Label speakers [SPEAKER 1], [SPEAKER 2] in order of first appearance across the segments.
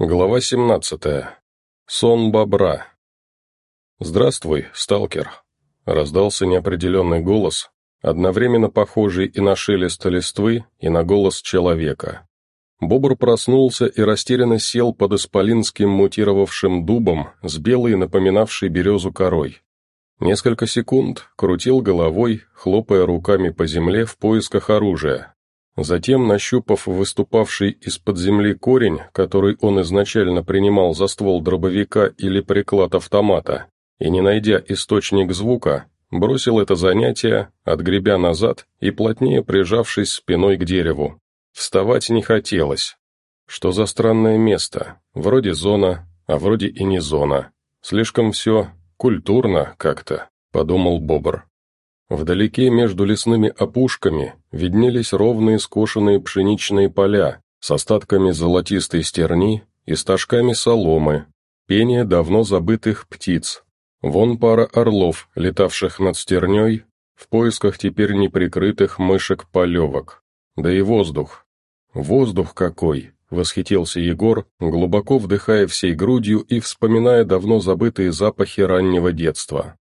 [SPEAKER 1] Глава 17. Сон бобра. «Здравствуй, сталкер», — раздался неопределенный голос, одновременно похожий и на шелест листвы, и на голос человека. Бобр проснулся и растерянно сел под исполинским мутировавшим дубом с белой, напоминавшей березу корой. Несколько секунд крутил головой, хлопая руками по земле в поисках оружия, Затем, нащупав выступавший из-под земли корень, который он изначально принимал за ствол дробовика или приклад автомата, и не найдя источник звука, бросил это занятие, отгребя назад и плотнее прижавшись спиной к дереву. Вставать не хотелось. Что за странное место? Вроде зона, а вроде и не зона. Слишком все культурно как-то, подумал Бобр. Вдалеке между лесными опушками виднелись ровные скошенные пшеничные поля с остатками золотистой стерни и стажками соломы, пение давно забытых птиц. Вон пара орлов, летавших над стерней, в поисках теперь неприкрытых мышек-полевок. Да и воздух. Воздух какой! Восхитился Егор, глубоко вдыхая всей грудью и вспоминая давно забытые запахи раннего детства.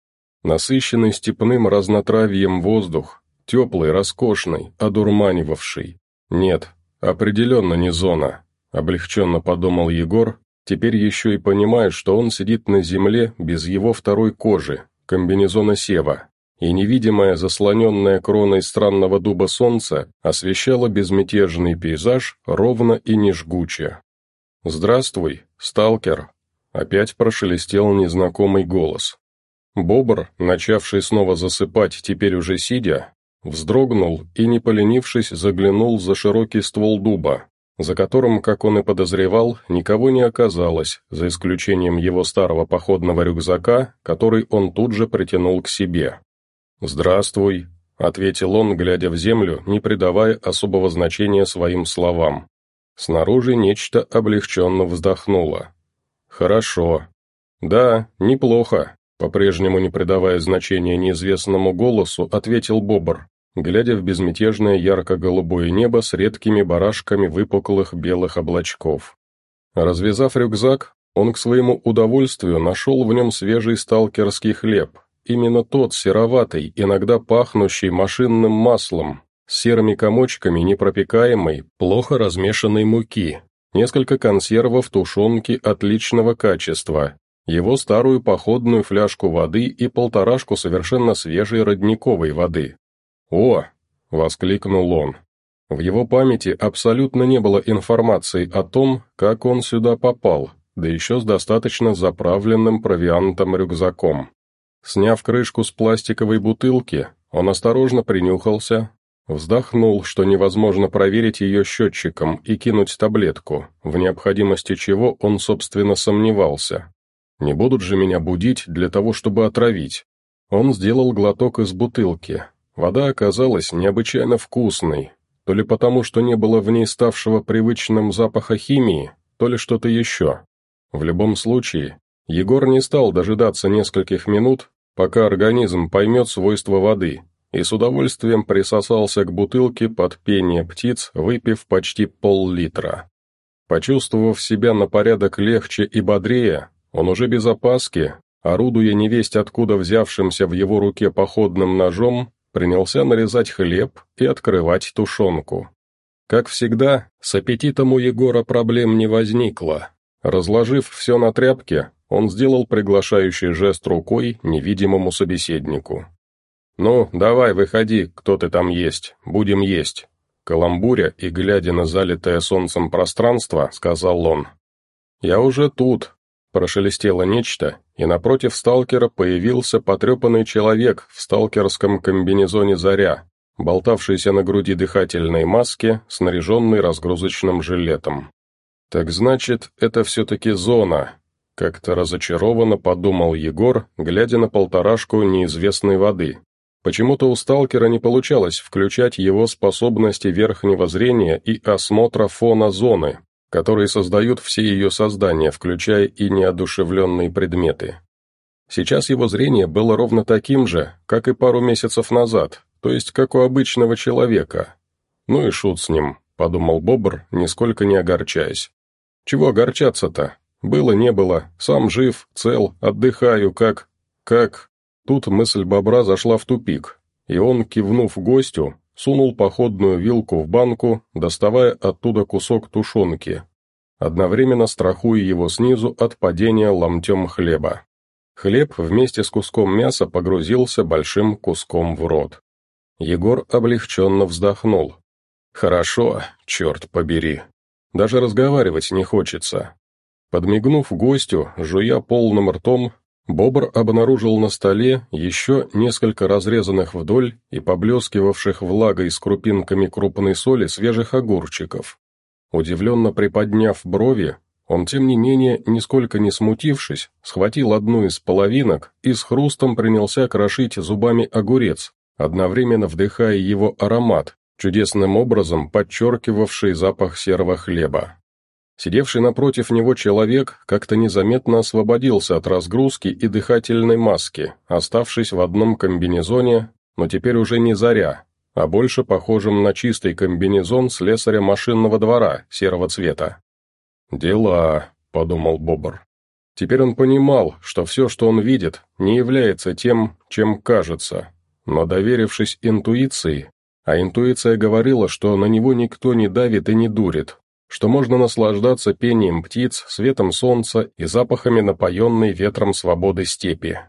[SPEAKER 1] Насыщенный степным разнотравьем воздух, теплый, роскошный, одурманивавший. Нет, определенно не зона, облегченно подумал Егор, теперь еще и понимая, что он сидит на земле без его второй кожи, комбинезона Сева, и невидимая заслоненная кроной странного дуба солнца освещала безмятежный пейзаж ровно и не жгуче. «Здравствуй, сталкер!» Опять прошелестел незнакомый голос. Бобр, начавший снова засыпать теперь уже сидя, вздрогнул и, не поленившись, заглянул за широкий ствол дуба, за которым, как он и подозревал, никого не оказалось, за исключением его старого походного рюкзака, который он тут же притянул к себе. «Здравствуй», — ответил он, глядя в землю, не придавая особого значения своим словам. Снаружи нечто облегченно вздохнуло. «Хорошо. Да, неплохо. По-прежнему не придавая значения неизвестному голосу, ответил Бобр, глядя в безмятежное ярко-голубое небо с редкими барашками выпуклых белых облачков. Развязав рюкзак, он к своему удовольствию нашел в нем свежий сталкерский хлеб, именно тот сероватый, иногда пахнущий машинным маслом, с серыми комочками непропекаемой, плохо размешанной муки, несколько консервов тушенки отличного качества его старую походную фляжку воды и полторашку совершенно свежей родниковой воды. «О!» — воскликнул он. В его памяти абсолютно не было информации о том, как он сюда попал, да еще с достаточно заправленным провиантом рюкзаком. Сняв крышку с пластиковой бутылки, он осторожно принюхался, вздохнул, что невозможно проверить ее счетчиком и кинуть таблетку, в необходимости чего он, собственно, сомневался. Не будут же меня будить для того, чтобы отравить. Он сделал глоток из бутылки. Вода оказалась необычайно вкусной, то ли потому, что не было в ней ставшего привычным запаха химии, то ли что-то еще. В любом случае, Егор не стал дожидаться нескольких минут, пока организм поймет свойства воды, и с удовольствием присосался к бутылке под пение птиц, выпив почти пол-литра. Почувствовав себя на порядок легче и бодрее, он уже без опаски, орудуя невесть откуда взявшимся в его руке походным ножом, принялся нарезать хлеб и открывать тушенку. Как всегда, с аппетитом у Егора проблем не возникло. Разложив все на тряпке, он сделал приглашающий жест рукой невидимому собеседнику. «Ну, давай, выходи, кто ты там есть, будем есть». Каламбуря и глядя на залитое солнцем пространство, сказал он. «Я уже тут, Прошелестело нечто, и напротив сталкера появился потрепанный человек в сталкерском комбинезоне «Заря», болтавшийся на груди дыхательной маске, снаряженный разгрузочным жилетом. «Так значит, это все-таки зона», — как-то разочарованно подумал Егор, глядя на полторашку неизвестной воды. Почему-то у сталкера не получалось включать его способности верхнего зрения и осмотра фона зоны, которые создают все ее создания, включая и неодушевленные предметы. Сейчас его зрение было ровно таким же, как и пару месяцев назад, то есть как у обычного человека. Ну и шут с ним, подумал Бобр, нисколько не огорчаясь. Чего огорчаться-то? Было, не было, сам жив, цел, отдыхаю, как... как...» Тут мысль бобра зашла в тупик, и он, кивнув гостю, сунул походную вилку в банку, доставая оттуда кусок тушенки, одновременно страхуя его снизу от падения ломтем хлеба. Хлеб вместе с куском мяса погрузился большим куском в рот. Егор облегченно вздохнул. «Хорошо, черт побери. Даже разговаривать не хочется». Подмигнув гостю, жуя полным ртом, Бобр обнаружил на столе еще несколько разрезанных вдоль и поблескивавших влагой с крупинками крупной соли свежих огурчиков. Удивленно приподняв брови, он, тем не менее, нисколько не смутившись, схватил одну из половинок и с хрустом принялся крошить зубами огурец, одновременно вдыхая его аромат, чудесным образом подчеркивавший запах серого хлеба. Сидевший напротив него человек как-то незаметно освободился от разгрузки и дыхательной маски, оставшись в одном комбинезоне, но теперь уже не заря, а больше похожим на чистый комбинезон слесаря машинного двора серого цвета. «Дела», — подумал Бобр. Теперь он понимал, что все, что он видит, не является тем, чем кажется, но доверившись интуиции, а интуиция говорила, что на него никто не давит и не дурит, что можно наслаждаться пением птиц, светом солнца и запахами напоенной ветром свободы степи.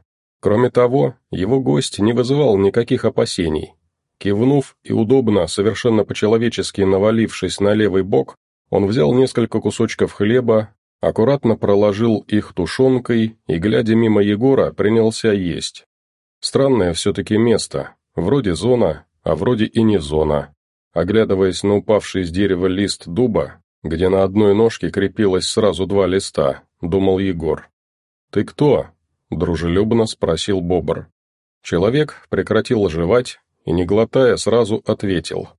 [SPEAKER 1] Кроме того, его гость не вызывал никаких опасений. Кивнув и удобно, совершенно по-человечески навалившись на левый бок, он взял несколько кусочков хлеба, аккуратно проложил их тушенкой и, глядя мимо Егора, принялся есть. Странное все-таки место, вроде зона, а вроде и не зона. Оглядываясь на упавший с дерева лист дуба, где на одной ножке крепилось сразу два листа, думал Егор. «Ты кто?» – дружелюбно спросил Бобр. Человек прекратил жевать и, не глотая, сразу ответил.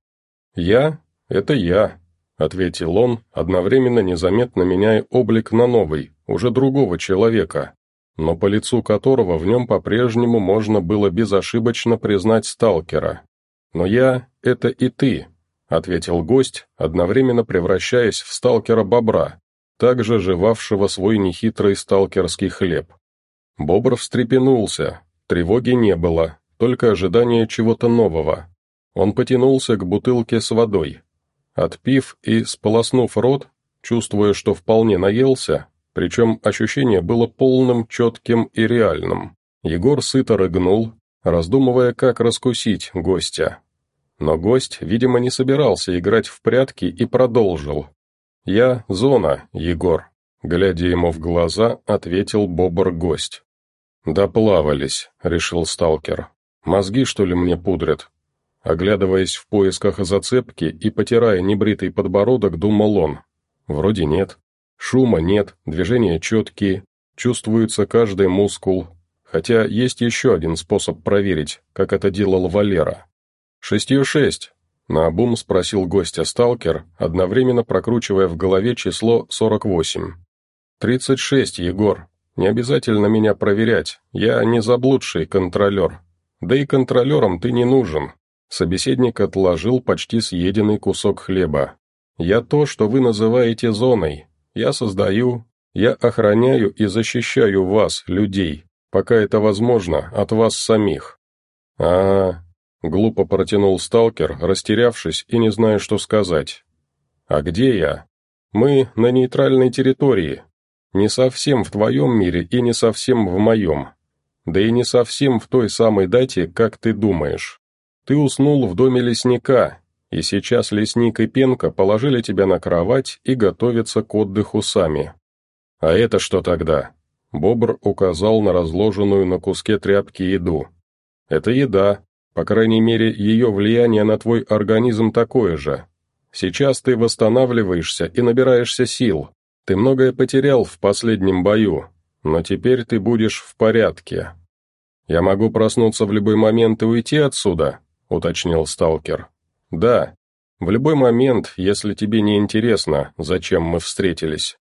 [SPEAKER 1] «Я? Это я. — ответил он, одновременно незаметно меняя облик на новый, уже другого человека, но по лицу которого в нем по-прежнему можно было безошибочно признать сталкера. «Но я — это и ты», — ответил гость, одновременно превращаясь в сталкера-бобра, также жевавшего свой нехитрый сталкерский хлеб. Бобр встрепенулся, тревоги не было, только ожидание чего-то нового. Он потянулся к бутылке с водой, Отпив и сполоснув рот, чувствуя, что вполне наелся, причем ощущение было полным, четким и реальным, Егор сыто рыгнул, раздумывая, как раскусить гостя. Но гость, видимо, не собирался играть в прятки и продолжил. «Я Зона, Егор», — глядя ему в глаза, ответил бобр-гость. «Доплавались», — решил сталкер. «Мозги, что ли, мне пудрят? Оглядываясь в поисках зацепки и потирая небритый подбородок, думал он. Вроде нет. Шума нет, движения четкие, чувствуется каждый мускул. Хотя есть еще один способ проверить, как это делал Валера. «Шестью шесть», — наобум спросил гостя сталкер, одновременно прокручивая в голове число 48. «Тридцать шесть, Егор. Не обязательно меня проверять, я не заблудший контролер. Да и контролером ты не нужен, Собеседник отложил почти съеденный кусок хлеба. «Я то, что вы называете зоной. Я создаю, я охраняю и защищаю вас, людей, пока это возможно, от вас самих». -а глупо протянул сталкер, растерявшись и не зная, что сказать. «А где я?» «Мы на нейтральной территории. Не совсем в твоем мире и не совсем в моем. Да и не совсем в той самой дате, как ты думаешь. Ты уснул в доме лесника, и сейчас лесник и пенка положили тебя на кровать и готовятся к отдыху сами. А это что тогда? Бобр указал на разложенную на куске тряпки еду. Это еда, по крайней мере, ее влияние на твой организм такое же. Сейчас ты восстанавливаешься и набираешься сил. Ты многое потерял в последнем бою, но теперь ты будешь в порядке. Я могу проснуться в любой момент и уйти отсюда, — уточнил сталкер. «Да, в любой момент, если тебе не интересно, зачем мы встретились».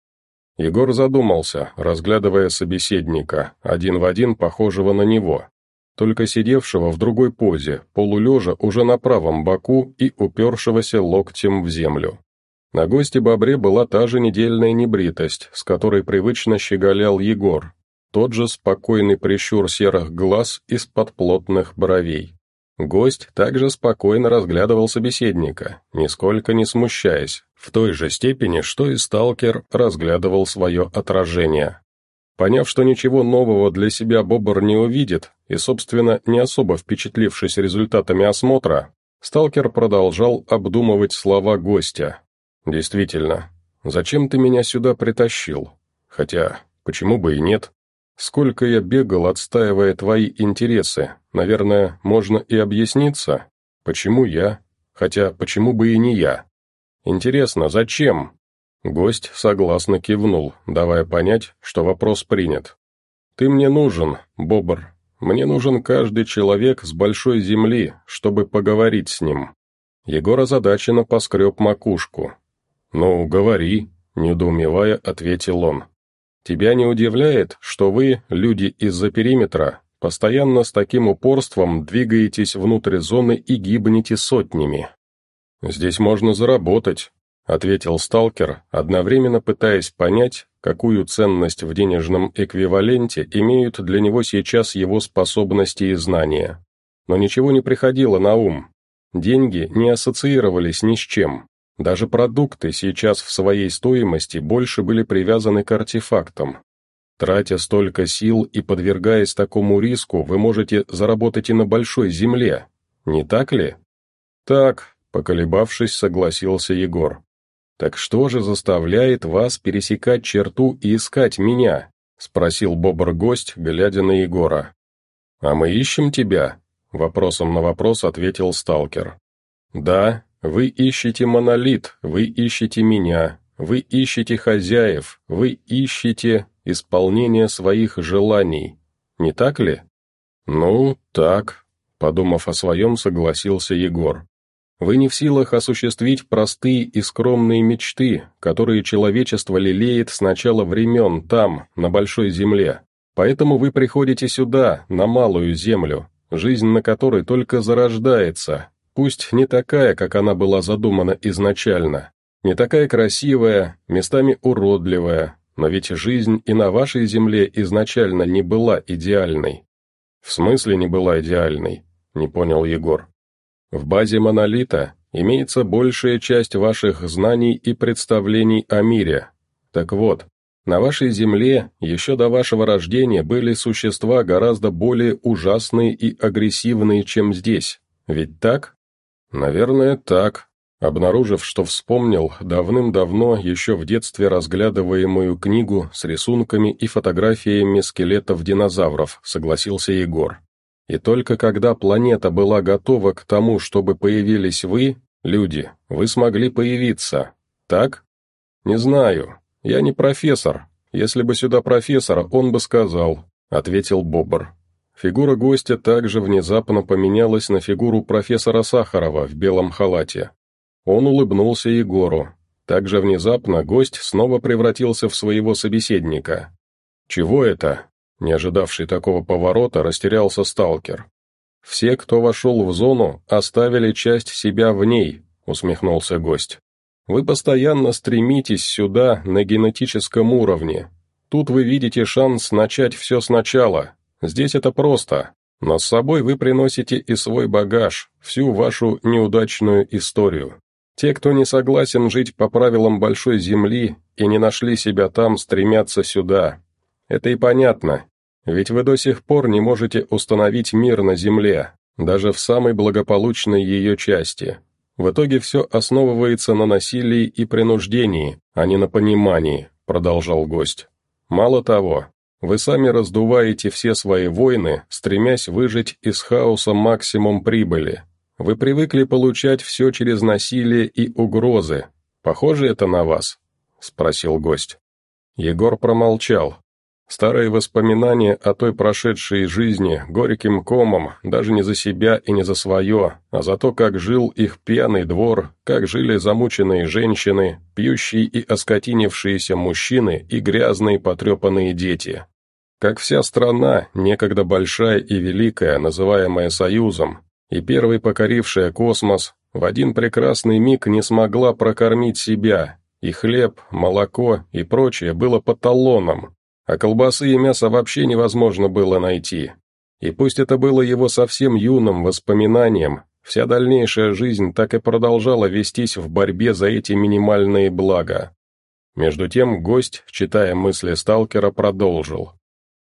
[SPEAKER 1] Егор задумался, разглядывая собеседника, один в один похожего на него, только сидевшего в другой позе, полулежа уже на правом боку и упершегося локтем в землю. На госте Бобре была та же недельная небритость, с которой привычно щеголял Егор, тот же спокойный прищур серых глаз из-под плотных бровей. Гость также спокойно разглядывал собеседника, нисколько не смущаясь, в той же степени, что и сталкер разглядывал свое отражение. Поняв, что ничего нового для себя Бобр не увидит, и, собственно, не особо впечатлившись результатами осмотра, сталкер продолжал обдумывать слова гостя. «Действительно, зачем ты меня сюда притащил? Хотя, почему бы и нет? Сколько я бегал, отстаивая твои интересы, наверное, можно и объясниться, почему я, хотя почему бы и не я? Интересно, зачем?» Гость согласно кивнул, давая понять, что вопрос принят. «Ты мне нужен, Бобр. Мне нужен каждый человек с большой земли, чтобы поговорить с ним». Егор озадаченно поскреб макушку. «Ну, говори», — недоумевая, ответил он. «Тебя не удивляет, что вы, люди из-за периметра, постоянно с таким упорством двигаетесь внутрь зоны и гибнете сотнями? Здесь можно заработать, — ответил сталкер, одновременно пытаясь понять, какую ценность в денежном эквиваленте имеют для него сейчас его способности и знания. Но ничего не приходило на ум. Деньги не ассоциировались ни с чем. Даже продукты сейчас в своей стоимости больше были привязаны к артефактам. Тратя столько сил и подвергаясь такому риску, вы можете заработать и на большой земле. Не так ли? Так, поколебавшись, согласился Егор. «Так что же заставляет вас пересекать черту и искать меня?» — спросил бобр-гость, глядя на Егора. «А мы ищем тебя?» — вопросом на вопрос ответил сталкер. «Да, вы ищете монолит, вы ищете меня, вы ищете хозяев, вы ищете исполнение своих желаний. Не так ли?» «Ну, так», — подумав о своем, согласился Егор. Вы не в силах осуществить простые и скромные мечты, которые человечество лелеет с начала времен там, на Большой Земле. Поэтому вы приходите сюда, на Малую Землю, жизнь на которой только зарождается, пусть не такая, как она была задумана изначально, не такая красивая, местами уродливая, но ведь жизнь и на вашей Земле изначально не была идеальной. В смысле не была идеальной? Не понял Егор. В базе монолита имеется большая часть ваших знаний и представлений о мире. Так вот, на вашей Земле еще до вашего рождения были существа гораздо более ужасные и агрессивные, чем здесь. Ведь так? Наверное, так. Обнаружив, что вспомнил давным-давно еще в детстве разглядываемую книгу с рисунками и фотографиями скелетов динозавров, согласился Егор. И только когда планета была готова к тому, чтобы появились вы, люди, вы смогли появиться. Так? Не знаю. Я не профессор. Если бы сюда профессор, он бы сказал, ответил Бобр. Фигура гостя также внезапно поменялась на фигуру профессора Сахарова в белом халате. Он улыбнулся Егору. Также внезапно гость снова превратился в своего собеседника. «Чего это?» Не ожидавший такого поворота, растерялся сталкер. «Все, кто вошел в зону, оставили часть себя в ней», — усмехнулся гость. «Вы постоянно стремитесь сюда на генетическом уровне. Тут вы видите шанс начать все сначала. Здесь это просто. Но с собой вы приносите и свой багаж, всю вашу неудачную историю. Те, кто не согласен жить по правилам Большой Земли и не нашли себя там, стремятся сюда. Это и понятно, ведь вы до сих пор не можете установить мир на Земле, даже в самой благополучной ее части. В итоге все основывается на насилии и принуждении, а не на понимании», — продолжал гость. «Мало того, вы сами раздуваете все свои войны, стремясь выжить из хаоса максимум прибыли. Вы привыкли получать все через насилие и угрозы. Похоже это на вас?» — спросил гость. Егор промолчал, Старые воспоминания о той прошедшей жизни горьким комом, даже не за себя и не за свое, а за то, как жил их пьяный двор, как жили замученные женщины, пьющие и оскотинившиеся мужчины и грязные потрепанные дети. Как вся страна, некогда большая и великая, называемая Союзом, и первой покорившая космос, в один прекрасный миг не смогла прокормить себя, и хлеб, молоко и прочее было по талонам, а колбасы и мясо вообще невозможно было найти. И пусть это было его совсем юным воспоминанием, вся дальнейшая жизнь так и продолжала вестись в борьбе за эти минимальные блага. Между тем гость, читая мысли сталкера, продолжил.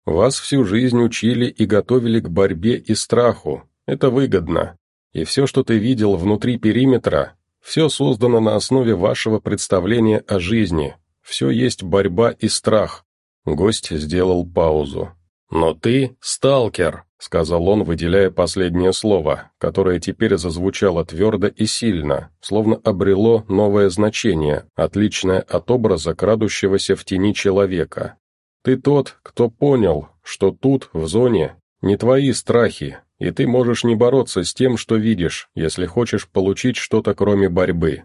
[SPEAKER 1] «Вас всю жизнь учили и готовили к борьбе и страху. Это выгодно. И все, что ты видел внутри периметра, все создано на основе вашего представления о жизни. Все есть борьба и страх. Гость сделал паузу. «Но ты — сталкер», — сказал он, выделяя последнее слово, которое теперь зазвучало твердо и сильно, словно обрело новое значение, отличное от образа крадущегося в тени человека. «Ты тот, кто понял, что тут, в зоне, не твои страхи, и ты можешь не бороться с тем, что видишь, если хочешь получить что-то кроме борьбы.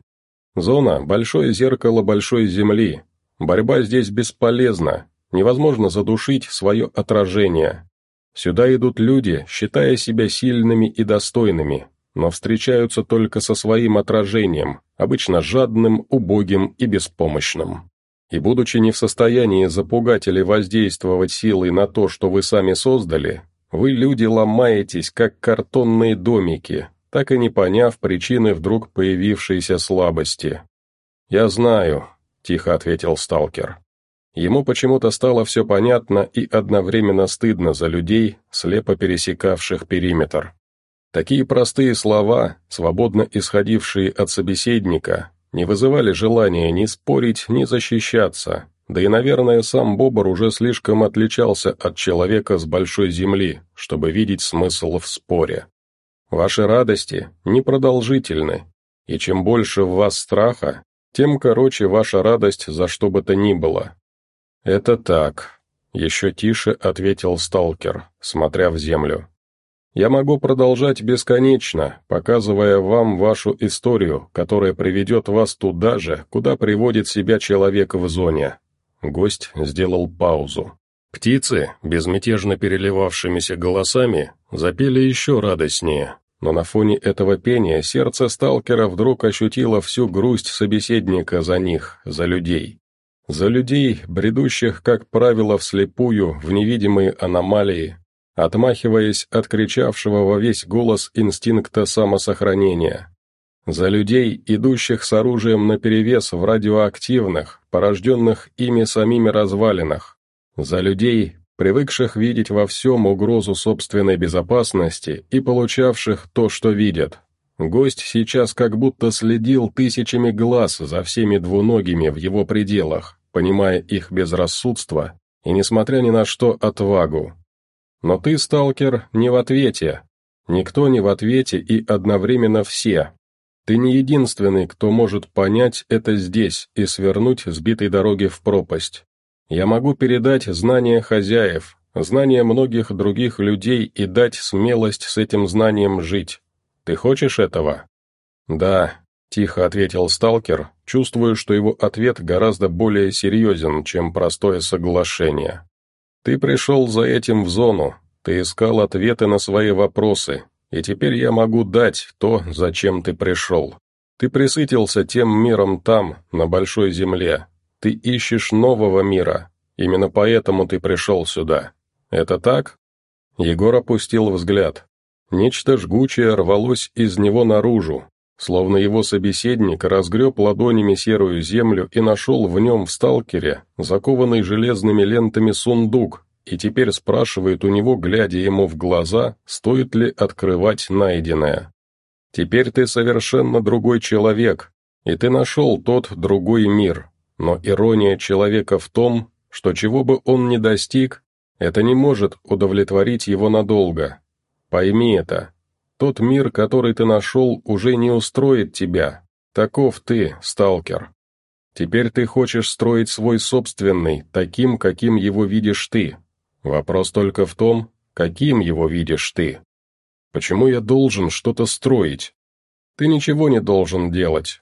[SPEAKER 1] Зона – большое зеркало большой земли. Борьба здесь бесполезна, невозможно задушить свое отражение. Сюда идут люди, считая себя сильными и достойными, но встречаются только со своим отражением, обычно жадным, убогим и беспомощным. И будучи не в состоянии запугать или воздействовать силой на то, что вы сами создали, вы, люди, ломаетесь, как картонные домики, так и не поняв причины вдруг появившейся слабости. «Я знаю», — тихо ответил сталкер. Ему почему-то стало все понятно и одновременно стыдно за людей, слепо пересекавших периметр. Такие простые слова, свободно исходившие от собеседника, не вызывали желания ни спорить, ни защищаться, да и, наверное, сам Бобр уже слишком отличался от человека с большой земли, чтобы видеть смысл в споре. Ваши радости непродолжительны, и чем больше в вас страха, тем короче ваша радость за что бы то ни было. Это так, еще тише ответил сталкер, смотря в землю. Я могу продолжать бесконечно, показывая вам вашу историю, которая приведет вас туда же, куда приводит себя человек в зоне. Гость сделал паузу. Птицы, безмятежно переливавшимися голосами, запели еще радостнее, но на фоне этого пения сердце сталкера вдруг ощутило всю грусть собеседника за них, за людей. За людей, бредущих, как правило, вслепую, в невидимые аномалии, отмахиваясь от кричавшего во весь голос инстинкта самосохранения. За людей, идущих с оружием наперевес в радиоактивных, порожденных ими самими развалинах. За людей, привыкших видеть во всем угрозу собственной безопасности и получавших то, что видят. Гость сейчас как будто следил тысячами глаз за всеми двуногими в его пределах, понимая их безрассудство и, несмотря ни на что, отвагу. Но ты, сталкер, не в ответе. Никто не в ответе и одновременно все, ты не единственный, кто может понять это здесь и свернуть сбитой дороги в пропасть. Я могу передать знания хозяев, знания многих других людей и дать смелость с этим знанием жить. Ты хочешь этого? Да, тихо ответил сталкер, чувствуя, что его ответ гораздо более серьезен, чем простое соглашение. Ты пришел за этим в зону, ты искал ответы на свои вопросы, и теперь я могу дать то, зачем ты пришел. Ты присытился тем миром там, на большой земле. Ты ищешь нового мира. Именно поэтому ты пришел сюда. Это так?» Егор опустил взгляд. Нечто жгучее рвалось из него наружу, словно его собеседник разгреб ладонями серую землю и нашел в нем в сталкере, закованный железными лентами сундук, и теперь спрашивает у него, глядя ему в глаза, стоит ли открывать найденное. «Теперь ты совершенно другой человек, и ты нашел тот другой мир, но ирония человека в том, что чего бы он ни достиг, это не может удовлетворить его надолго. Пойми это. Тот мир, который ты нашел, уже не устроит тебя. Таков ты, сталкер. Теперь ты хочешь строить свой собственный, таким, каким его видишь ты, Вопрос только в том, каким его видишь ты. Почему я должен что-то строить? Ты ничего не должен делать.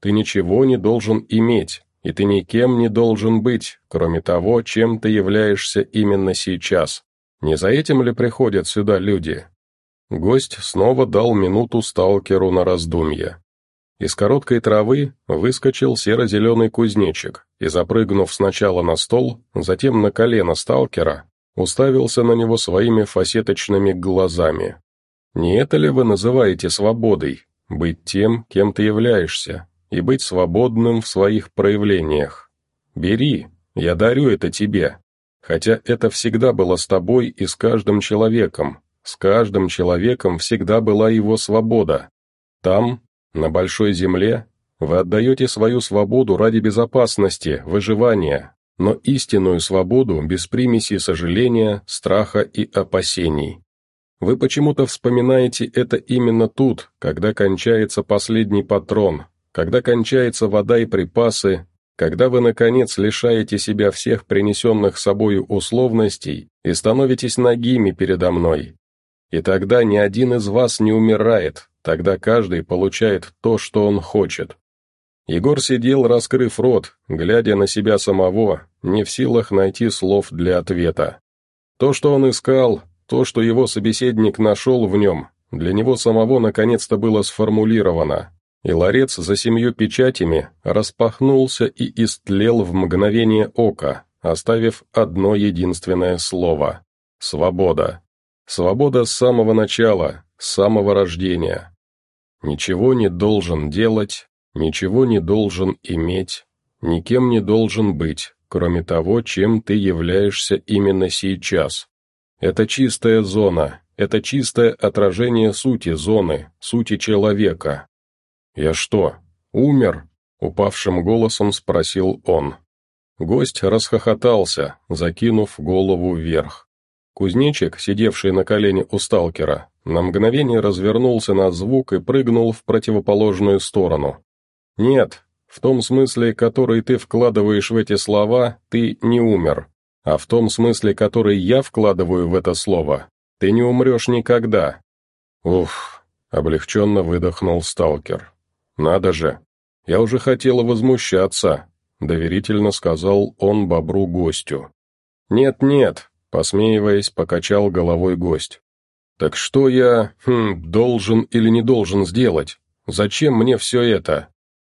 [SPEAKER 1] Ты ничего не должен иметь, и ты никем не должен быть, кроме того, чем ты являешься именно сейчас. Не за этим ли приходят сюда люди? Гость снова дал минуту сталкеру на раздумье. Из короткой травы выскочил серо-зеленый кузнечик и, запрыгнув сначала на стол, затем на колено сталкера, уставился на него своими фасеточными глазами. «Не это ли вы называете свободой? Быть тем, кем ты являешься, и быть свободным в своих проявлениях? Бери, я дарю это тебе. Хотя это всегда было с тобой и с каждым человеком. С каждым человеком всегда была его свобода. Там, на большой земле, вы отдаете свою свободу ради безопасности, выживания, но истинную свободу без примеси сожаления, страха и опасений. Вы почему-то вспоминаете это именно тут, когда кончается последний патрон, когда кончается вода и припасы, когда вы, наконец, лишаете себя всех принесенных собою условностей и становитесь нагими передо мной. И тогда ни один из вас не умирает, тогда каждый получает то, что он хочет. Егор сидел, раскрыв рот, глядя на себя самого, не в силах найти слов для ответа. То, что он искал, то, что его собеседник нашел в нем, для него самого наконец-то было сформулировано, и ларец за семью печатями распахнулся и истлел в мгновение ока, оставив одно единственное слово — «Свобода». Свобода с самого начала, с самого рождения. Ничего не должен делать, ничего не должен иметь, никем не должен быть, кроме того, чем ты являешься именно сейчас. Это чистая зона, это чистое отражение сути зоны, сути человека, «Я что, умер?» — упавшим голосом спросил он. Гость расхохотался, закинув голову вверх. Кузнечик, сидевший на колене у сталкера, на мгновение развернулся на звук и прыгнул в противоположную сторону. «Нет, в том смысле, который ты вкладываешь в эти слова, ты не умер, а в том смысле, который я вкладываю в это слово, ты не умрешь никогда». «Уф», — облегченно выдохнул сталкер. «Надо же! Я уже хотела возмущаться», — доверительно сказал он бобру гостю. «Нет-нет», — посмеиваясь, покачал головой гость. «Так что я, хм, должен или не должен сделать? Зачем мне все это?»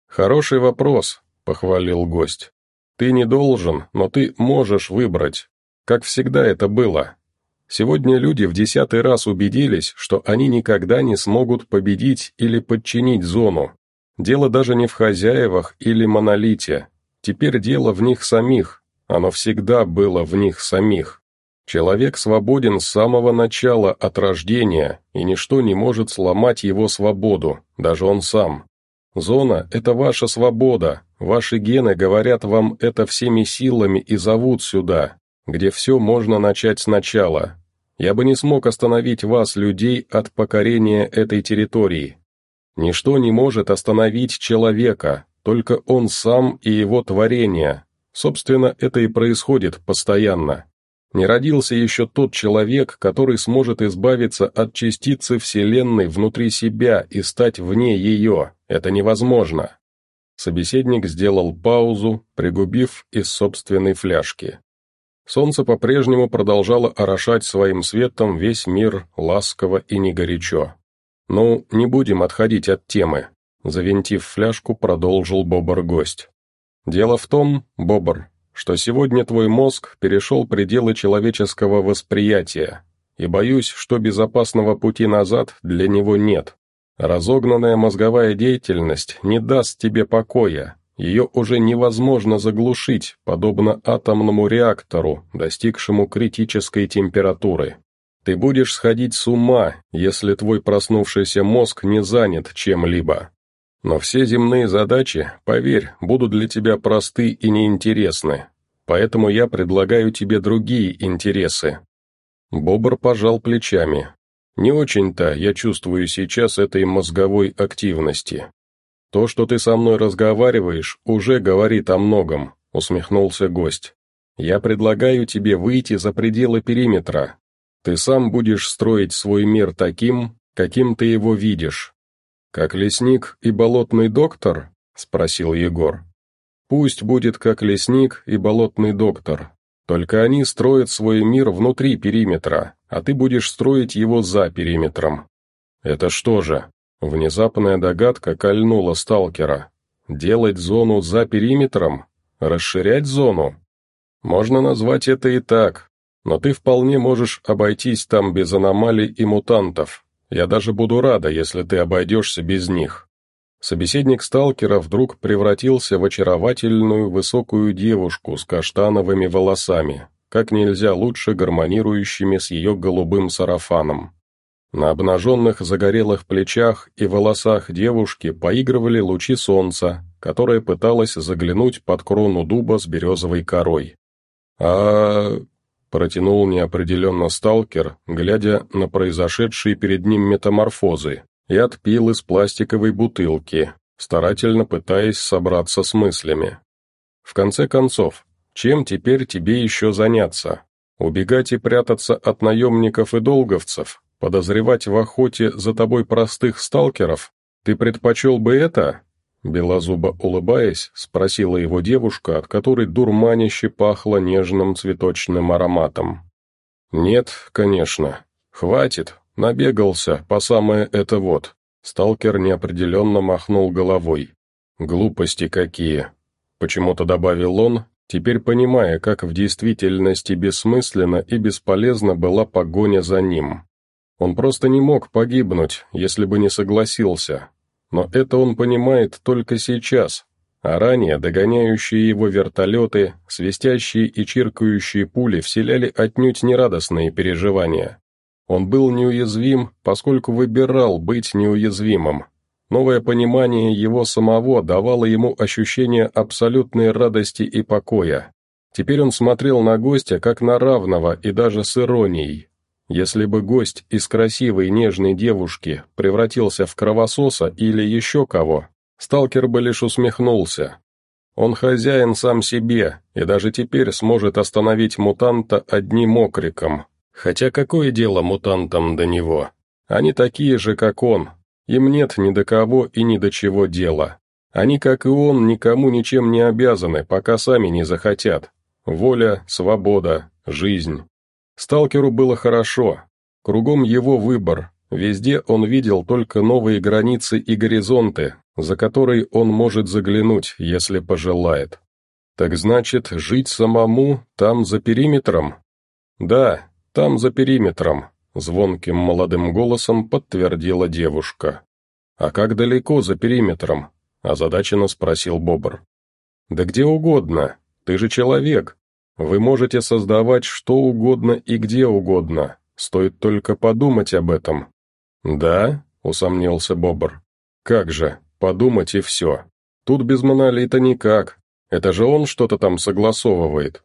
[SPEAKER 1] «Хороший вопрос», — похвалил гость. «Ты не должен, но ты можешь выбрать. Как всегда это было. Сегодня люди в десятый раз убедились, что они никогда не смогут победить или подчинить зону, Дело даже не в хозяевах или монолите. Теперь дело в них самих. Оно всегда было в них самих. Человек свободен с самого начала от рождения, и ничто не может сломать его свободу, даже он сам. Зона – это ваша свобода, ваши гены говорят вам это всеми силами и зовут сюда, где все можно начать сначала. Я бы не смог остановить вас, людей, от покорения этой территории, Ничто не может остановить человека, только он сам и его творение. Собственно, это и происходит постоянно. Не родился еще тот человек, который сможет избавиться от частицы Вселенной внутри себя и стать вне ее. Это невозможно. Собеседник сделал паузу, пригубив из собственной фляжки. Солнце по-прежнему продолжало орошать своим светом весь мир ласково и негорячо. «Ну, не будем отходить от темы», — завинтив фляжку, продолжил Бобр-гость. «Дело в том, Бобр, что сегодня твой мозг перешел пределы человеческого восприятия, и боюсь, что безопасного пути назад для него нет. Разогнанная мозговая деятельность не даст тебе покоя, ее уже невозможно заглушить, подобно атомному реактору, достигшему критической температуры. Ты будешь сходить с ума, если твой проснувшийся мозг не занят чем-либо. Но все земные задачи, поверь, будут для тебя просты и неинтересны. Поэтому я предлагаю тебе другие интересы». Бобр пожал плечами. «Не очень-то я чувствую сейчас этой мозговой активности. То, что ты со мной разговариваешь, уже говорит о многом», — усмехнулся гость. «Я предлагаю тебе выйти за пределы периметра, ты сам будешь строить свой мир таким, каким ты его видишь. Как лесник и болотный доктор? Спросил Егор. Пусть будет как лесник и болотный доктор. Только они строят свой мир внутри периметра, а ты будешь строить его за периметром. Это что же? Внезапная догадка кольнула сталкера. Делать зону за периметром? Расширять зону? Можно назвать это и так, но ты вполне можешь обойтись там без аномалий и мутантов. Я даже буду рада, если ты обойдешься без них. Собеседник сталкера вдруг превратился в очаровательную высокую девушку с каштановыми волосами, как нельзя лучше гармонирующими с ее голубым сарафаном. На обнаженных загорелых плечах и волосах девушки поигрывали лучи солнца, которое пыталось заглянуть под крону дуба с березовой корой. а протянул неопределенно сталкер, глядя на произошедшие перед ним метаморфозы, и отпил из пластиковой бутылки, старательно пытаясь собраться с мыслями. В конце концов, чем теперь тебе еще заняться? Убегать и прятаться от наемников и долговцев? Подозревать в охоте за тобой простых сталкеров? Ты предпочел бы это? Белозубо улыбаясь, спросила его девушка, от которой дурманище пахло нежным цветочным ароматом. «Нет, конечно. Хватит. Набегался, по самое это вот». Сталкер неопределенно махнул головой. «Глупости какие!» Почему-то добавил он, теперь понимая, как в действительности бессмысленно и бесполезна была погоня за ним. Он просто не мог погибнуть, если бы не согласился, но это он понимает только сейчас, а ранее догоняющие его вертолеты, свистящие и чиркающие пули вселяли отнюдь нерадостные переживания. Он был неуязвим, поскольку выбирал быть неуязвимым. Новое понимание его самого давало ему ощущение абсолютной радости и покоя. Теперь он смотрел на гостя как на равного и даже с иронией, если бы гость из красивой нежной девушки превратился в кровососа или еще кого, сталкер бы лишь усмехнулся. Он хозяин сам себе, и даже теперь сможет остановить мутанта одним окриком. Хотя какое дело мутантам до него? Они такие же, как он. Им нет ни до кого и ни до чего дела. Они, как и он, никому ничем не обязаны, пока сами не захотят. Воля, свобода, жизнь. Сталкеру было хорошо. Кругом его выбор. Везде он видел только новые границы и горизонты, за которые он может заглянуть, если пожелает. Так значит, жить самому там за периметром? Да, там за периметром, звонким молодым голосом подтвердила девушка. А как далеко за периметром? озадаченно спросил Бобр. Да где угодно, ты же человек, вы можете создавать что угодно и где угодно, стоит только подумать об этом». «Да?» — усомнился Бобр. «Как же, подумать и все. Тут без монолита никак. Это же он что-то там согласовывает».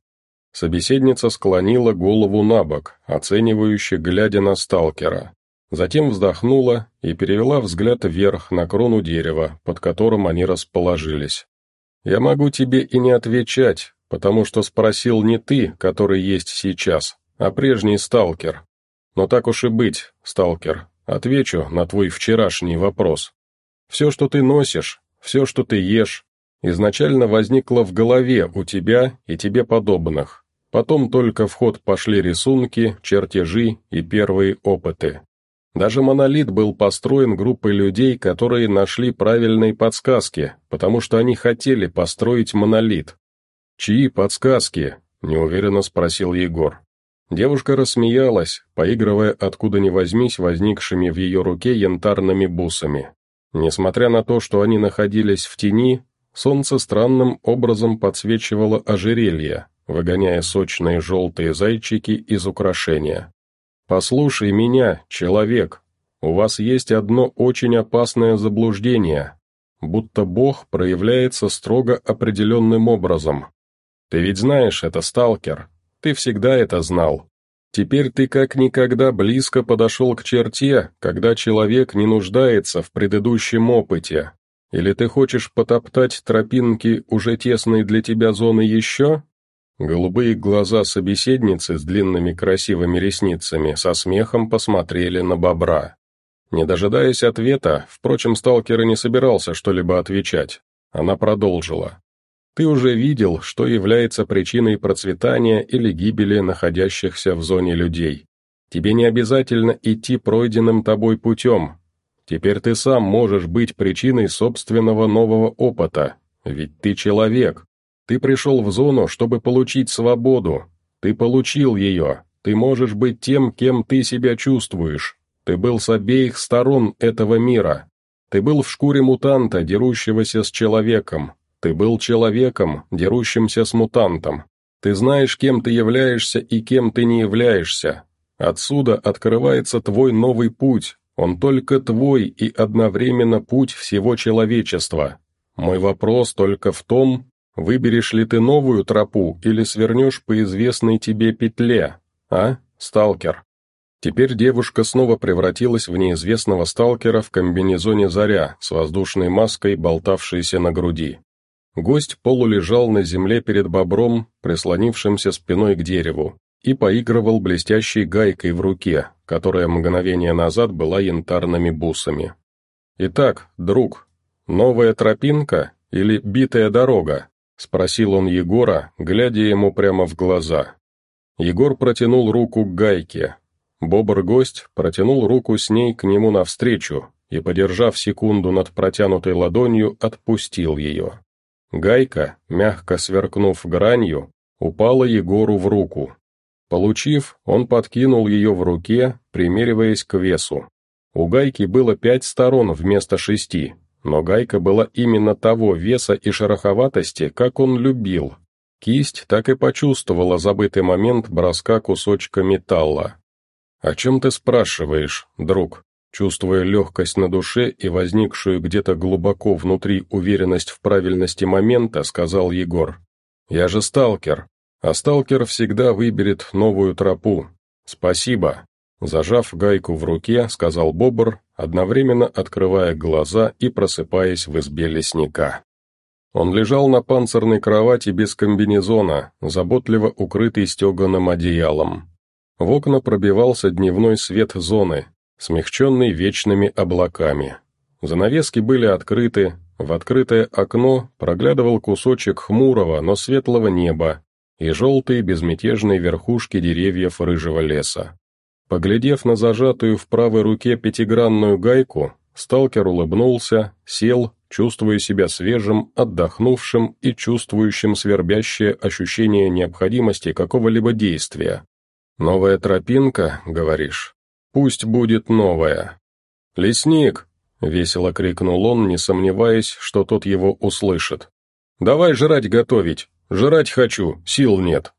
[SPEAKER 1] Собеседница склонила голову на бок, оценивающе глядя на сталкера. Затем вздохнула и перевела взгляд вверх на крону дерева, под которым они расположились. «Я могу тебе и не отвечать, потому что спросил не ты, который есть сейчас, а прежний сталкер. Но так уж и быть, сталкер, отвечу на твой вчерашний вопрос. Все, что ты носишь, все, что ты ешь, изначально возникло в голове у тебя и тебе подобных. Потом только в ход пошли рисунки, чертежи и первые опыты. Даже монолит был построен группой людей, которые нашли правильные подсказки, потому что они хотели построить монолит, «Чьи подсказки?» – неуверенно спросил Егор. Девушка рассмеялась, поигрывая откуда ни возьмись возникшими в ее руке янтарными бусами. Несмотря на то, что они находились в тени, солнце странным образом подсвечивало ожерелье, выгоняя сочные желтые зайчики из украшения. «Послушай меня, человек, у вас есть одно очень опасное заблуждение, будто Бог проявляется строго определенным образом, ты ведь знаешь, это сталкер. Ты всегда это знал. Теперь ты как никогда близко подошел к черте, когда человек не нуждается в предыдущем опыте. Или ты хочешь потоптать тропинки уже тесной для тебя зоны еще? Голубые глаза собеседницы с длинными красивыми ресницами со смехом посмотрели на бобра. Не дожидаясь ответа, впрочем, сталкер и не собирался что-либо отвечать. Она продолжила. Ты уже видел, что является причиной процветания или гибели находящихся в зоне людей. Тебе не обязательно идти пройденным тобой путем. Теперь ты сам можешь быть причиной собственного нового опыта, ведь ты человек. Ты пришел в зону, чтобы получить свободу. Ты получил ее. Ты можешь быть тем, кем ты себя чувствуешь. Ты был с обеих сторон этого мира. Ты был в шкуре мутанта, дерущегося с человеком. Ты был человеком, дерущимся с мутантом. Ты знаешь, кем ты являешься и кем ты не являешься. Отсюда открывается твой новый путь, он только твой и одновременно путь всего человечества. Мой вопрос только в том, выберешь ли ты новую тропу или свернешь по известной тебе петле, а, сталкер? Теперь девушка снова превратилась в неизвестного сталкера в комбинезоне «Заря» с воздушной маской, болтавшейся на груди. Гость полулежал на земле перед бобром, прислонившимся спиной к дереву, и поигрывал блестящей гайкой в руке, которая мгновение назад была янтарными бусами. «Итак, друг, новая тропинка или битая дорога?» — спросил он Егора, глядя ему прямо в глаза. Егор протянул руку к гайке. Бобр-гость протянул руку с ней к нему навстречу и, подержав секунду над протянутой ладонью, отпустил ее. Гайка, мягко сверкнув гранью, упала Егору в руку, Получив, он подкинул ее в руке, примериваясь к весу. У гайки было пять сторон вместо шести, но гайка была именно того веса и шероховатости, как он любил. Кисть так и почувствовала забытый момент броска кусочка металла. «О чем ты спрашиваешь, друг?» Чувствуя легкость на душе и возникшую где-то глубоко внутри уверенность в правильности момента, сказал Егор. «Я же сталкер, а сталкер всегда выберет новую тропу. Спасибо. Зажав гайку в руке, сказал Бобр, одновременно открывая глаза и просыпаясь в избе лесника. Он лежал на панцирной кровати без комбинезона, заботливо укрытый стеганым одеялом. В окна пробивался дневной свет зоны, смягченный вечными облаками. Занавески были открыты, в открытое окно проглядывал кусочек хмурого, но светлого неба, и желтые безмятежные верхушки деревьев рыжего леса. Поглядев на зажатую в правой руке пятигранную гайку, сталкер улыбнулся, сел, чувствуя себя свежим, отдохнувшим и чувствующим свербящее ощущение необходимости какого-либо действия. «Новая тропинка, говоришь? Пусть будет новая». «Лесник!» — весело крикнул он, не сомневаясь, что тот его услышит. «Давай жрать готовить, Жрать хочу, сил нет».